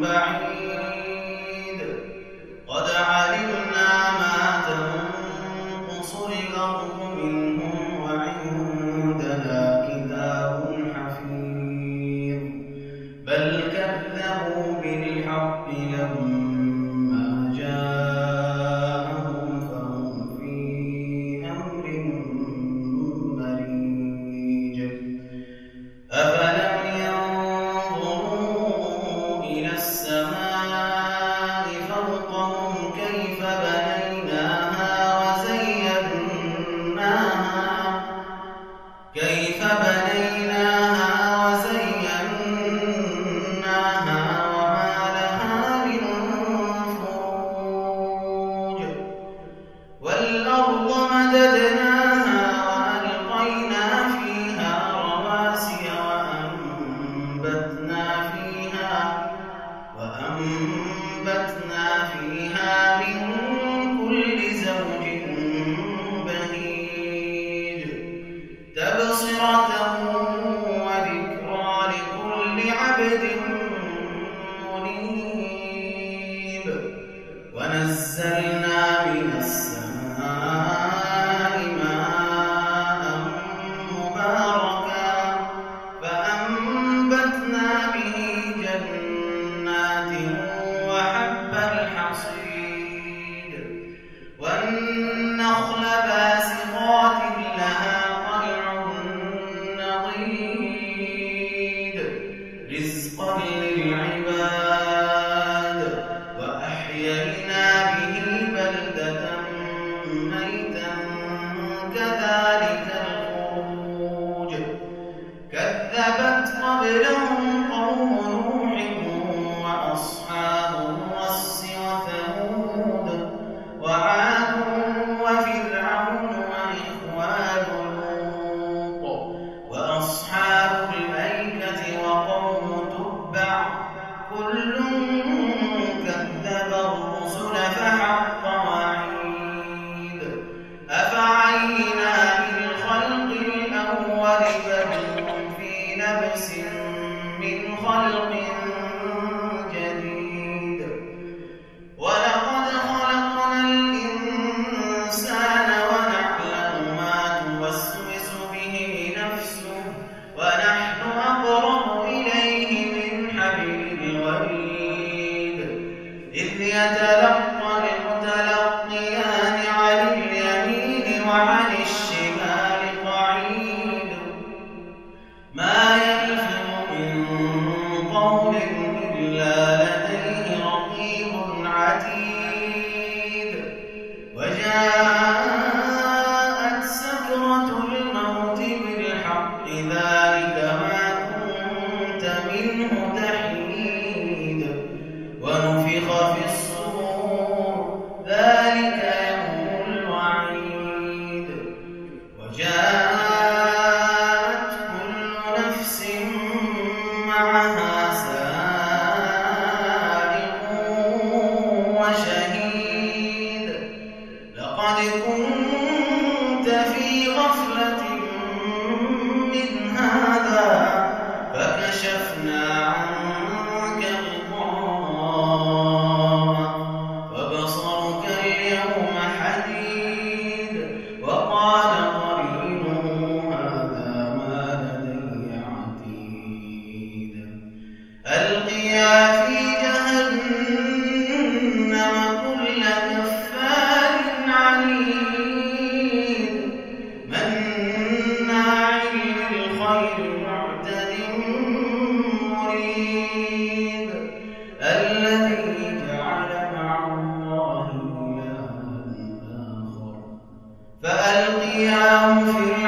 بعد أبصر in the divine الساعة بذلك ما كنت منه تحيد. ونفخ في الصور ذلك يوم الوعيد. وجاءت كل نفس معها Amen.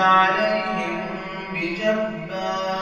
عليهم بجبار.